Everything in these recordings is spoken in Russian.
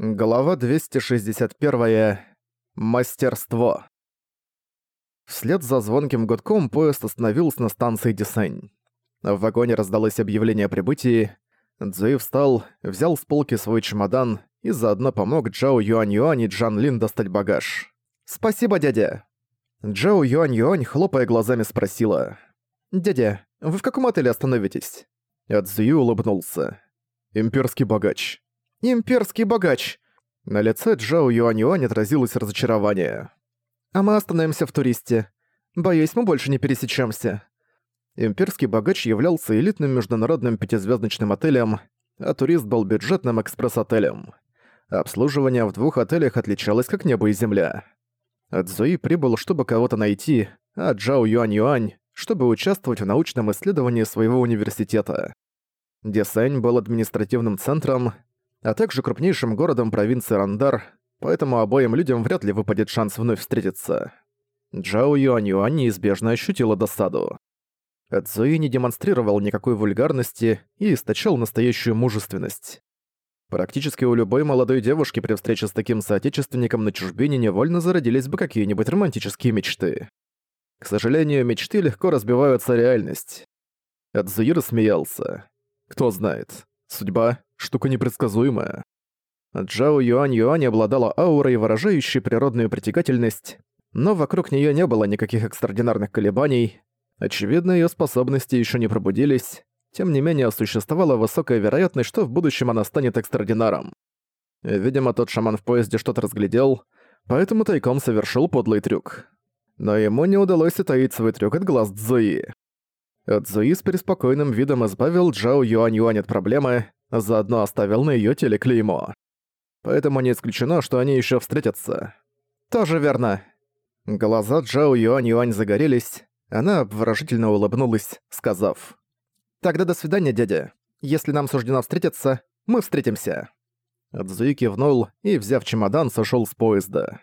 Глава 261. Мастерство. Вслед за звонким гудком поезд остановился на станции Десень. В вагоне раздалось объявление о прибытии. Цзуи встал, взял с полки свой чемодан и заодно помог Джао Юань Юань и Джан Лин достать багаж. «Спасибо, дядя!» Джао Юань Юань, хлопая глазами, спросила. «Дядя, вы в каком отеле остановитесь?» Цзуи улыбнулся. «Имперский богач». Имперский богач!» На лице Джао Юань отразилось разочарование. «А мы остановимся в туристе. Боюсь, мы больше не пересечемся. Имперский богач являлся элитным международным пятизвездочным отелем, а турист был бюджетным экспресс-отелем. Обслуживание в двух отелях отличалось как небо и земля. Цзуи прибыл, чтобы кого-то найти, а Джао Юань Юань, чтобы участвовать в научном исследовании своего университета. Десень был административным центром, а также крупнейшим городом провинции Рандар, поэтому обоим людям вряд ли выпадет шанс вновь встретиться. Джао Юань Юань неизбежно ощутила досаду. Цзуи не демонстрировал никакой вульгарности и источал настоящую мужественность. Практически у любой молодой девушки при встрече с таким соотечественником на чужбине невольно зародились бы какие-нибудь романтические мечты. К сожалению, мечты легко разбиваются реальность. Цзуи рассмеялся. Кто знает, судьба штука непредсказуемая. Джао Юань Юань обладала аурой, выражающей природную притягательность, но вокруг нее не было никаких экстраординарных колебаний. Очевидно, ее способности еще не пробудились. Тем не менее, существовала высокая вероятность, что в будущем она станет экстраординаром. Видимо, тот шаман в поезде что-то разглядел, поэтому тайком совершил подлый трюк. Но ему не удалось утаить свой трюк от глаз Цзуи. Цзуи с преспокойным видом избавил Джао Юань Юань от проблемы, Заодно оставил на её теле клеймо. Поэтому не исключено, что они ещё встретятся. Тоже верно. Глаза Джао Юань Юань загорелись. Она обворожительно улыбнулась, сказав. «Тогда до свидания, дядя. Если нам суждено встретиться, мы встретимся». Цзуи кивнул и, взяв чемодан, сошёл с поезда.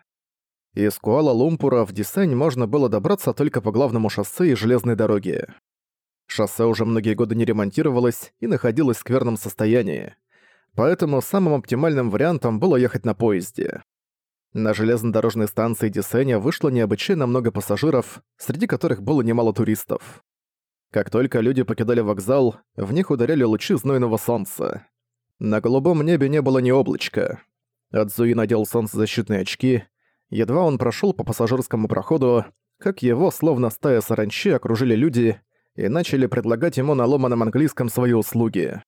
Из Куала-Лумпура в Дисань можно было добраться только по главному шоссе и железной дороге. Шоссе уже многие годы не ремонтировалось и находилось в скверном состоянии. Поэтому самым оптимальным вариантом было ехать на поезде. На железнодорожной станции Десеня вышло необычайно много пассажиров, среди которых было немало туристов. Как только люди покидали вокзал, в них ударяли лучи знойного солнца. На голубом небе не было ни облачка. Адзуи надел солнцезащитные очки. Едва он прошел по пассажирскому проходу, как его, словно стая саранчи, окружили люди, и начали предлагать ему на ломаном английском свои услуги.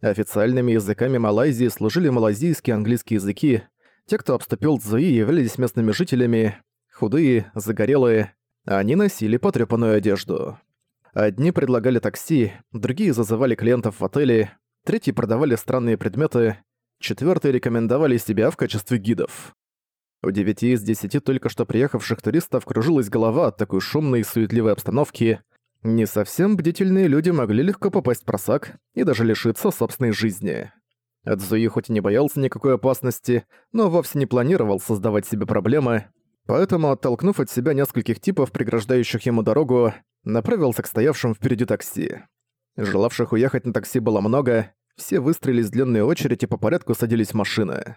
Официальными языками Малайзии служили малайзийские и английские языки. Те, кто обступил Цзуи, являлись местными жителями, худые, загорелые, они носили потрёпанную одежду. Одни предлагали такси, другие зазывали клиентов в отеле, третьи продавали странные предметы, четвёртые рекомендовали себя в качестве гидов. У девяти из десяти только что приехавших туристов кружилась голова от такой шумной и суетливой обстановки, не совсем бдительные люди могли легко попасть в просак и даже лишиться собственной жизни. Эдзуи хоть и не боялся никакой опасности, но вовсе не планировал создавать себе проблемы, поэтому, оттолкнув от себя нескольких типов, преграждающих ему дорогу, направился к стоявшим впереди такси. Желавших уехать на такси было много, все выстроились в длинную очередь и по порядку садились в машины.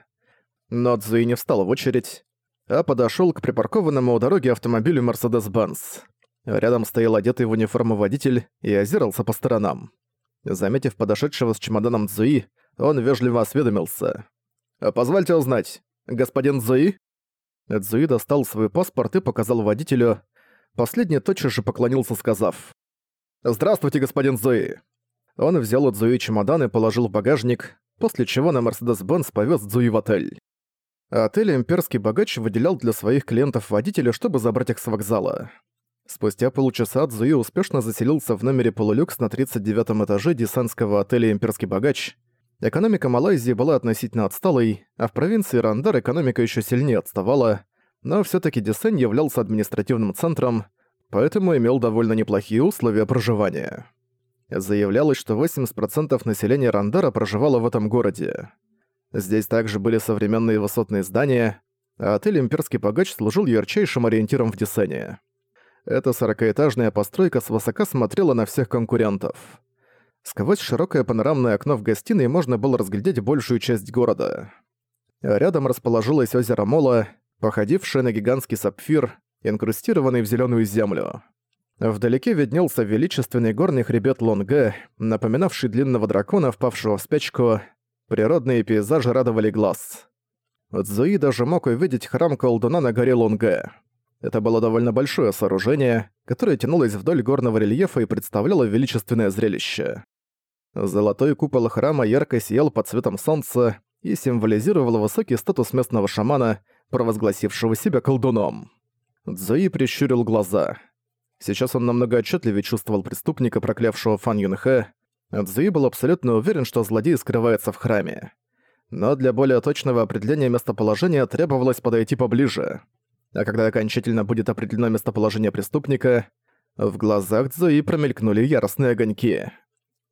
Но Цзуи не встал в очередь, а подошёл к припаркованному у дороги автомобилю Mercedes-Benz. Рядом стоял одетый в униформу водитель и озирался по сторонам. Заметив подошедшего с чемоданом Цзуи, он вежливо осведомился. «Позвольте узнать, господин Цзуи?» Цзуи достал свой паспорт и показал водителю. Последний тотчас же поклонился, сказав. «Здравствуйте, господин Цзуи!» Он взял у Цзуи чемодан и положил в багажник, после чего на Мерседес-Бенц повез Цзуи в отель. Отель «Имперский богач» выделял для своих клиентов водителя, чтобы забрать их с вокзала. Спустя полчаса Цзуи успешно заселился в номере полулюкс на 39 этаже десантского отеля «Имперский богач». Экономика Малайзии была относительно отсталой, а в провинции Рандар экономика еще сильнее отставала, но все таки Десен являлся административным центром, поэтому имел довольно неплохие условия проживания. Заявлялось, что 80% населения Рандара проживало в этом городе. Здесь также были современные высотные здания, а отель «Имперский богач» служил ярчайшим ориентиром в Десене. Эта сорокаэтажная постройка свысока смотрела на всех конкурентов. Сквозь широкое панорамное окно в гостиной можно было разглядеть большую часть города. Рядом расположилось озеро Мола, походившее на гигантский сапфир, инкрустированный в зеленую землю. Вдалеке виднелся величественный горный хребет Лонге, напоминавший длинного дракона, впавшего в спячку. Природные пейзажи радовали глаз. Цзуи даже мог увидеть храм колдуна на горе Лонге. Это было довольно большое сооружение, которое тянулось вдоль горного рельефа и представляло величественное зрелище. Золотой купол храма ярко сиял под цветом солнца и символизировал высокий статус местного шамана, провозгласившего себя колдуном. Цзуи прищурил глаза. Сейчас он намного отчетливее чувствовал преступника, проклявшего Фан Юнхэ. Цзуи был абсолютно уверен, что злодей скрывается в храме. Но для более точного определения местоположения требовалось подойти поближе. А когда окончательно будет определено местоположение преступника, в глазах Цзуи промелькнули яростные огоньки.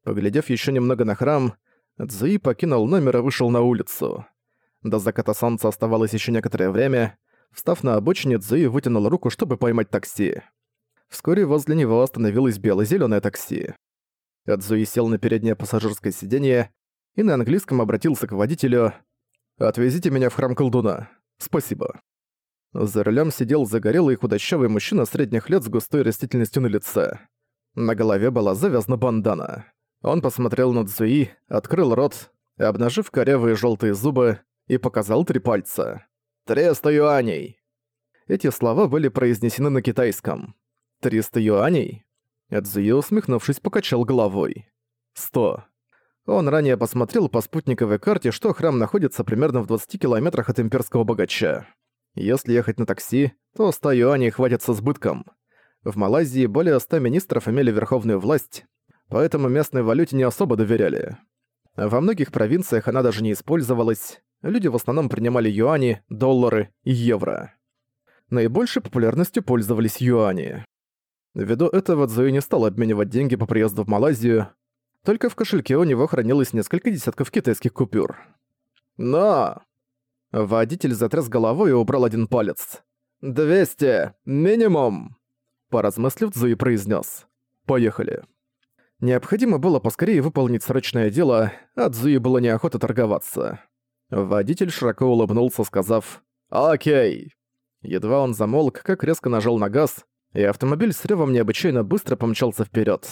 Поглядев еще немного на храм, Цзуи покинул номер и вышел на улицу. До заката солнца оставалось еще некоторое время. Встав на обочине, Цзуи вытянул руку, чтобы поймать такси. Вскоре возле него остановилось бело-зелёное такси. Цзуи сел на переднее пассажирское сиденье и на английском обратился к водителю «Отвезите меня в храм колдуна. Спасибо». За рулем сидел загорелый худощавый мужчина средних лет с густой растительностью на лице. На голове была завязана бандана. Он посмотрел на Цзуи, открыл рот, обнажив корявые желтые зубы, и показал три пальца. «Триста юаней!» Эти слова были произнесены на китайском. «Триста юаней?» Цзуи, усмехнувшись, покачал головой. «Сто». Он ранее посмотрел по спутниковой карте, что храм находится примерно в 20 километрах от имперского богача. Если ехать на такси, то 100 юаней хватит с избытком. В Малайзии более 100 министров имели верховную власть, поэтому местной валюте не особо доверяли. Во многих провинциях она даже не использовалась, люди в основном принимали юани, доллары и евро. Наибольшей популярностью пользовались юани. Ввиду этого Цзуи не стал обменивать деньги по приезду в Малайзию, только в кошельке у него хранилось несколько десятков китайских купюр. «Но!» Водитель затряс головой и убрал один палец. «Двести! Минимум!» Поразмыслив, Цзуи произнес. «Поехали». Необходимо было поскорее выполнить срочное дело, а Цзуи было неохота торговаться. Водитель широко улыбнулся, сказав «Окей». Едва он замолк, как резко нажал на газ, и автомобиль с ревом необычайно быстро помчался вперед.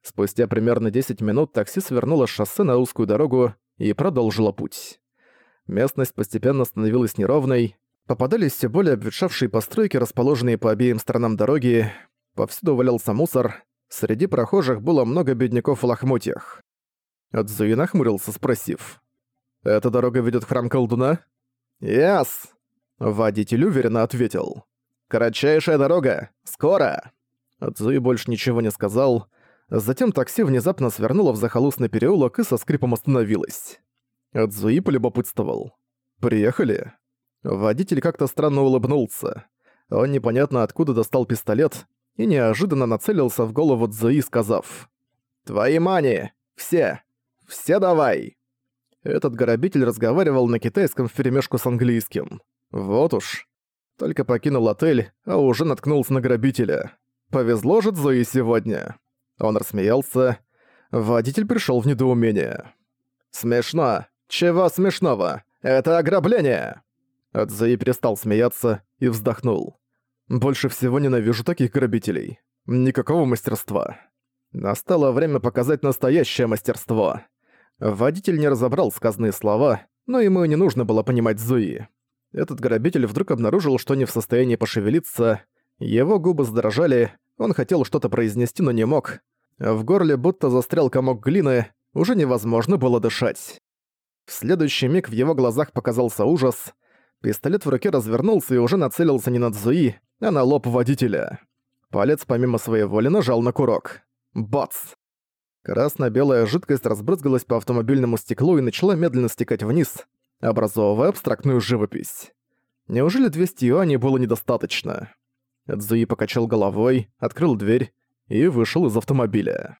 Спустя примерно 10 минут такси свернуло с шоссе на узкую дорогу и продолжило путь. Местность постепенно становилась неровной, попадались все более обветшавшие постройки, расположенные по обеим сторонам дороги, повсюду валялся мусор, среди прохожих было много бедняков в лохмотьях. Цзуи нахмурился, спросив. «Эта дорога ведет в храм колдуна?» «Яс!» Водитель уверенно ответил. «Кратчайшая дорога! Скоро!» Цзуи больше ничего не сказал. Затем такси внезапно свернуло в захолустный переулок и со скрипом остановилось. Цзуи полюбопытствовал. «Приехали?» Водитель как-то странно улыбнулся. Он непонятно откуда достал пистолет и неожиданно нацелился в голову Цзуи, сказав «Твои мани! Все! Все давай!» Этот грабитель разговаривал на китайском вперемешку с английским. Вот уж. Только покинул отель, а уже наткнулся на грабителя. Повезло же Цзуи сегодня. Он рассмеялся. Водитель пришел в недоумение. «Смешно. «Чего смешного? Это ограбление!» Адзаи перестал смеяться и вздохнул. «Больше всего ненавижу таких грабителей. Никакого мастерства. Настало время показать настоящее мастерство». Водитель не разобрал сказанные слова, но ему и не нужно было понимать Зуи. Этот грабитель вдруг обнаружил, что не в состоянии пошевелиться, его губы задрожали, он хотел что-то произнести, но не мог. В горле будто застрял комок глины, уже невозможно было дышать. В следующий миг в его глазах показался ужас. Пистолет в руке развернулся и уже нацелился не на Цзуи, а на лоб водителя. Палец помимо своей воли нажал на курок. Бац! Красно-белая жидкость разбрызгалась по автомобильному стеклу и начала медленно стекать вниз, образовывая абстрактную живопись. Неужели 200 юаней было недостаточно? Цзуи покачал головой, открыл дверь и вышел из автомобиля.